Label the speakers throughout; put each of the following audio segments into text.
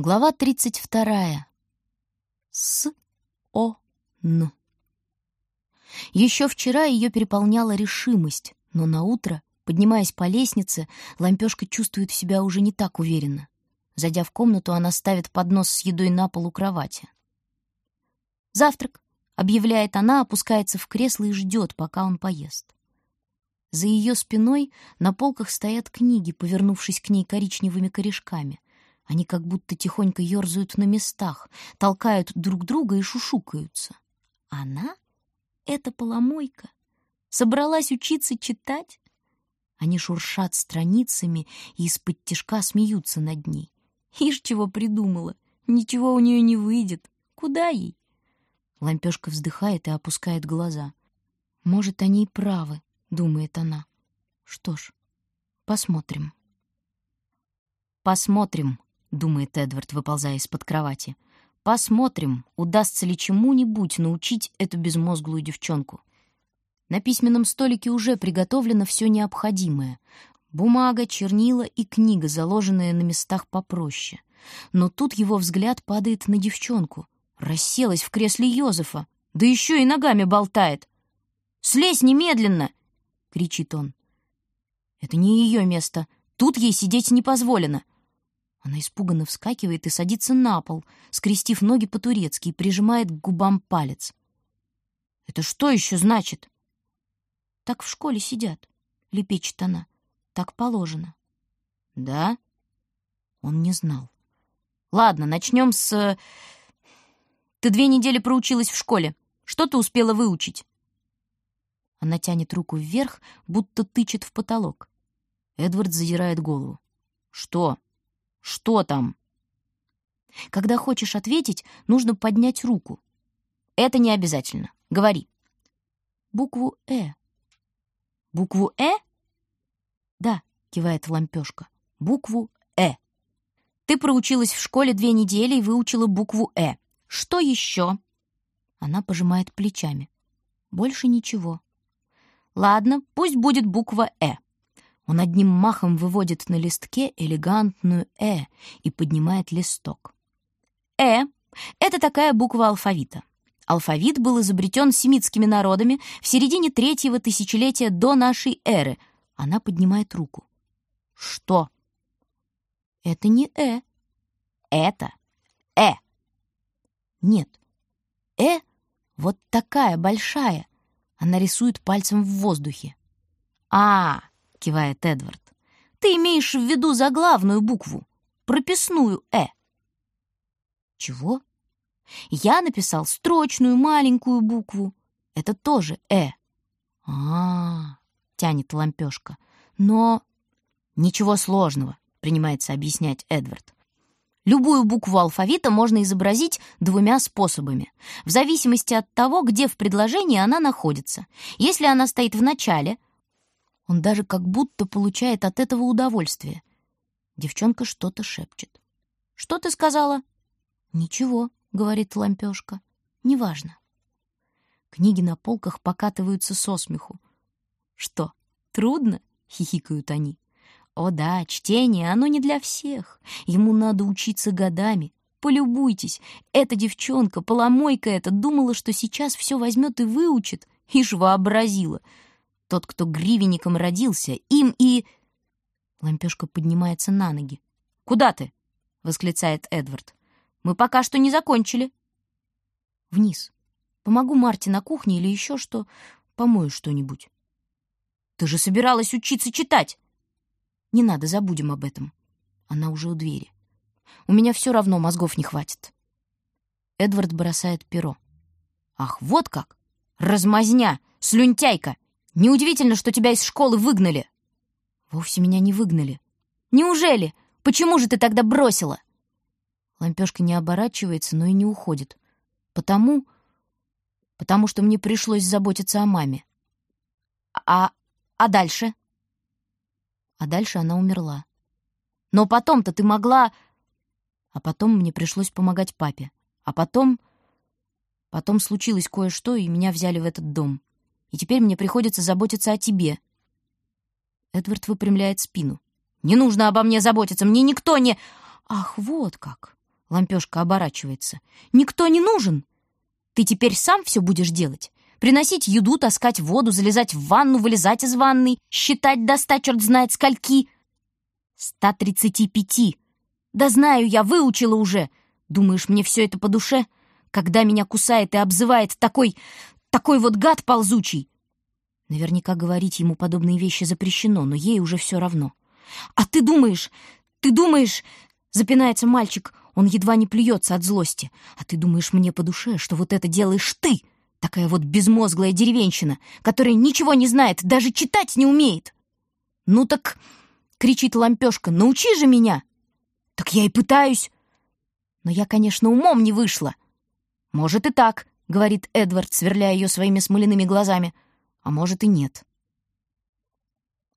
Speaker 1: Глава 32. С-о-н. Еще вчера ее переполняла решимость, но на утро, поднимаясь по лестнице, лампешка чувствует себя уже не так уверенно. Зайдя в комнату, она ставит поднос с едой на пол у кровати. «Завтрак», — объявляет она, опускается в кресло и ждет, пока он поест. За ее спиной на полках стоят книги, повернувшись к ней коричневыми корешками — они как будто тихонько ерзают на местах, толкают друг друга и шушукаются. Она — это поломойка. Собралась учиться читать? Они шуршат страницами и из-под тишка смеются над ней. Ишь, чего придумала. Ничего у нее не выйдет. Куда ей? Лампешка вздыхает и опускает глаза. Может, они и правы, думает она. Что ж, посмотрим. Посмотрим, — думает Эдвард, выползая из-под кровати. «Посмотрим, удастся ли чему-нибудь научить эту безмозглую девчонку». На письменном столике уже приготовлено все необходимое. Бумага, чернила и книга, заложенная на местах попроще. Но тут его взгляд падает на девчонку. Расселась в кресле Йозефа, да еще и ногами болтает. «Слезь немедленно!» — кричит он. «Это не ее место. Тут ей сидеть не позволено. Она испуганно вскакивает и садится на пол, скрестив ноги по-турецки и прижимает к губам палец. «Это что еще значит?» «Так в школе сидят», — лепечет она. «Так положено». «Да?» Он не знал. «Ладно, начнем с... Ты две недели проучилась в школе. Что ты успела выучить?» Она тянет руку вверх, будто тычет в потолок. Эдвард задирает голову. «Что?» Что там? Когда хочешь ответить, нужно поднять руку. Это не обязательно. Говори. Букву «э». Букву «э»? Да, кивает лампешка. Букву «э». Ты проучилась в школе две недели и выучила букву «э». Что еще? Она пожимает плечами. Больше ничего. Ладно, пусть будет буква «э». Он одним махом выводит на листке элегантную «э» и поднимает листок. «Э» — это такая буква алфавита. Алфавит был изобретен семитскими народами в середине третьего тысячелетия до нашей эры. Она поднимает руку. Что? Это не «э». Это «э». Нет. «э» вот такая большая. Она рисует пальцем в воздухе. А, — кивает Эдвард. «Ты имеешь в виду заглавную букву, прописную «э». «Чего?» «Я написал строчную маленькую букву. Это тоже «э». А, тянет лампешка. «Но...» «Ничего сложного», — принимается объяснять Эдвард. Любую букву алфавита можно изобразить двумя способами, в зависимости от того, где в предложении она находится. Если она стоит в начале, он даже как будто получает от этого удовольствие. Девчонка что-то шепчет. «Что ты сказала?» «Ничего», — говорит лампешка. «Неважно». Книги на полках покатываются со смеху. «Что, трудно?» — хихикают они. «О да, чтение, оно не для всех. Ему надо учиться годами. Полюбуйтесь, эта девчонка, поломойка эта, думала, что сейчас все возьмет и выучит. Ишь вообразила. Тот, кто гривенником родился, им и... Лампешка поднимается на ноги. «Куда ты?» — восклицает Эдвард. «Мы пока что не закончили». «Вниз. Помогу Марте на кухне или еще что. Помою что-нибудь». «Ты же собиралась учиться читать!» «Не надо, забудем об этом». Она уже у двери. «У меня все равно мозгов не хватит». Эдвард бросает перо. «Ах, вот как! Размазня! Слюнтяйка! Неудивительно, что тебя из школы выгнали». «Вовсе меня не выгнали». «Неужели? Почему же ты тогда бросила?» Лампешка не оборачивается, но и не уходит. «Потому... потому что мне пришлось заботиться о маме». «А... а дальше?» А дальше она умерла. «Но потом-то ты могла...» А потом мне пришлось помогать папе. А потом... Потом случилось кое-что, и меня взяли в этот дом и теперь мне приходится заботиться о тебе». Эдвард выпрямляет спину. «Не нужно обо мне заботиться, мне никто не...» «Ах, вот как! Лампешка оборачивается. «Никто не нужен! Ты теперь сам все будешь делать? Приносить еду, таскать воду, залезать в ванну, вылезать из ванной, считать до ста черт знает скольки?» «Ста тридцати пяти! Да знаю, я выучила уже! Думаешь, мне все это по душе? Когда меня кусает и обзывает такой... такой вот гад ползучий!» Наверняка говорить ему подобные вещи запрещено, но ей уже все равно. «А ты думаешь, ты думаешь...» — запинается мальчик. Он едва не плюется от злости. «А ты думаешь мне по душе, что вот это делаешь ты? Такая вот безмозглая деревенщина, которая ничего не знает, даже читать не умеет!» «Ну так...» — кричит лампешка. «Научи же меня!» «Так я и пытаюсь!» «Но я, конечно, умом не вышла!» «Может и так», — говорит Эдвард, сверляя ее своими смоляными глазами. «А может и нет».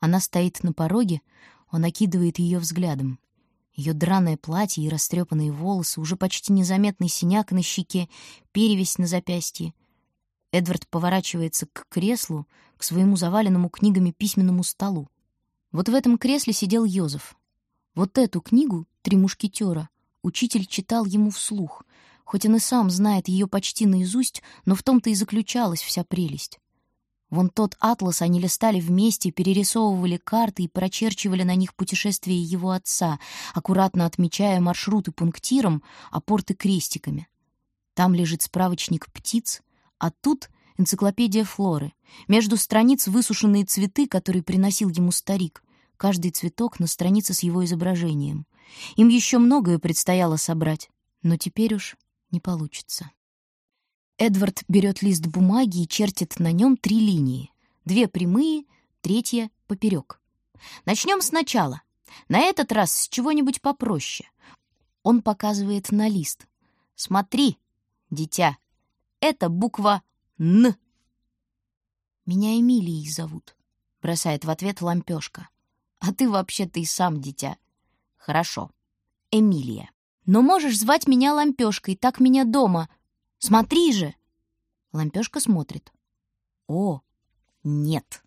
Speaker 1: Она стоит на пороге, он окидывает ее взглядом. Ее драное платье и растрепанные волосы, уже почти незаметный синяк на щеке, перевесь на запястье. Эдвард поворачивается к креслу, к своему заваленному книгами письменному столу. Вот в этом кресле сидел Йозеф. Вот эту книгу «Три мушкетера» учитель читал ему вслух, хоть он и сам знает ее почти наизусть, но в том-то и заключалась вся прелесть. Вон тот атлас они листали вместе, перерисовывали карты и прочерчивали на них путешествия его отца, аккуратно отмечая маршруты пунктиром, а порты крестиками. Там лежит справочник птиц, а тут энциклопедия флоры. Между страниц высушенные цветы, которые приносил ему старик. Каждый цветок на странице с его изображением. Им еще многое предстояло собрать, но теперь уж не получится. Эдвард берет лист бумаги и чертит на нем три линии. Две прямые, третья — поперек. Начнем сначала. На этот раз с чего-нибудь попроще. Он показывает на лист. «Смотри, дитя, это буква «Н». «Меня Эмилией зовут», — бросает в ответ лампешка. «А ты вообще-то и сам дитя». «Хорошо, Эмилия. Но можешь звать меня лампешкой, так меня дома Смотри же!» Лампешка смотрит. «О, нет!»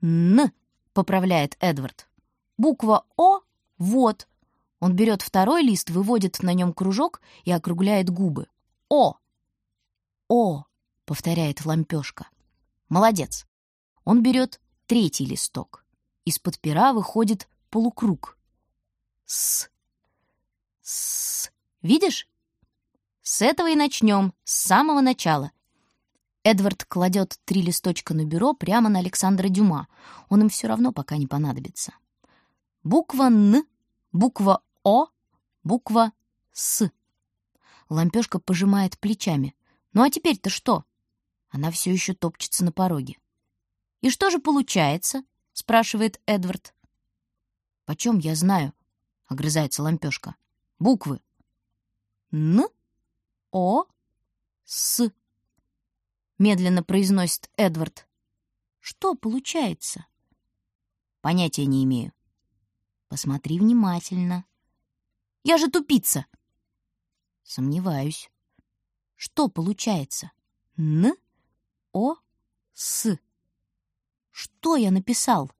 Speaker 1: «Н!» — поправляет Эдвард. «Буква О — вот!» Он берет второй лист, выводит на нем кружок и округляет губы. «О!» «О!» — повторяет лампешка. «Молодец!» Он берет третий листок. Из-под пера выходит полукруг. «С». «С». Видишь? С этого и начнем, с самого начала. Эдвард кладет три листочка на бюро прямо на Александра Дюма. Он им все равно пока не понадобится. Буква «Н», буква «О», буква «С». Лампешка пожимает плечами. «Ну а теперь-то что?» Она все еще топчется на пороге. «И что же получается?» — спрашивает Эдвард. «Почем я знаю?» — огрызается лампешка. «Буквы». «Н», о, С. Медленно произносит Эдвард. Что получается? Понятия не имею. Посмотри внимательно. Я же тупица. Сомневаюсь. Что получается? Н, О, С. Что я написал?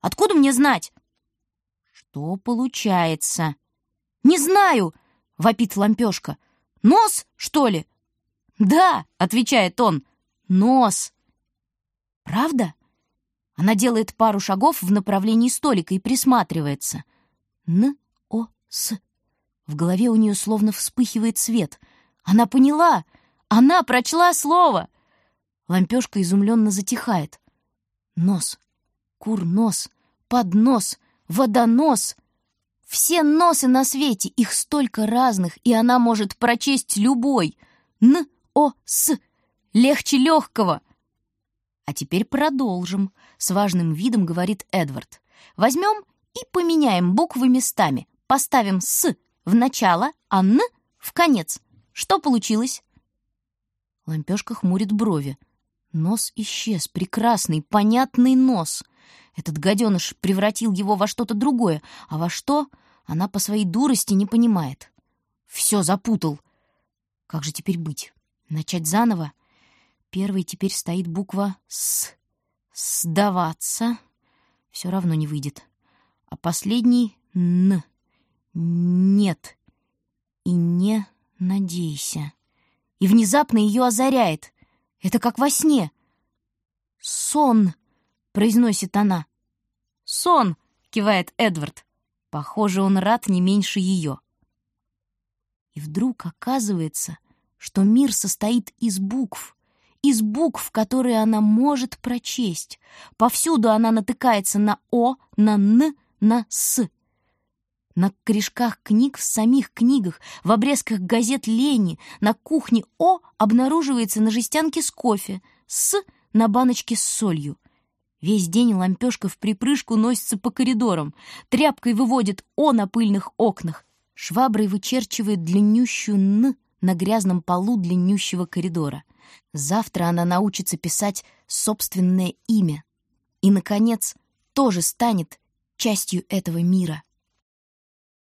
Speaker 1: Откуда мне знать? Что получается? Не знаю, вопит лампешка. Нос, что ли?» «Да», — отвечает он, — «нос». «Правда?» Она делает пару шагов в направлении столика и присматривается. Н-о-с. В голове у нее словно вспыхивает свет. Она поняла! Она прочла слово! Лампешка изумленно затихает. Нос. Курнос. Поднос. Водонос. Все носы на свете, их столько разных, и она может прочесть любой. Н-о-с. Легче легкого. А теперь продолжим, с важным видом говорит Эдвард. Возьмем и поменяем буквы местами. Поставим «с» в начало, а «н» в конец. Что получилось? Лампешка хмурит брови. Нос исчез, прекрасный, понятный нос — этот гаденыш превратил его во что-то другое, а во что она по своей дурости не понимает. Все запутал. Как же теперь быть? Начать заново? Первой теперь стоит буква «С». «Сдаваться». Все равно не выйдет. А последний — «Н». Нет. И не надейся. И внезапно ее озаряет. Это как во сне. «Сон!» — произносит она. «Сон!» — кивает Эдвард. Похоже, он рад не меньше ее. И вдруг оказывается, что мир состоит из букв, из букв, которые она может прочесть. Повсюду она натыкается на «о», на «н», на «с». На корешках книг в самих книгах, в обрезках газет Лени, на кухне «О» обнаруживается на жестянке с кофе, «С» на баночке с солью. Весь день лампешка в припрыжку носится по коридорам, тряпкой выводит «О» на пыльных окнах, шваброй вычерчивает длиннющую «Н» на грязном полу длиннющего коридора. Завтра она научится писать собственное имя и, наконец, тоже станет частью этого мира.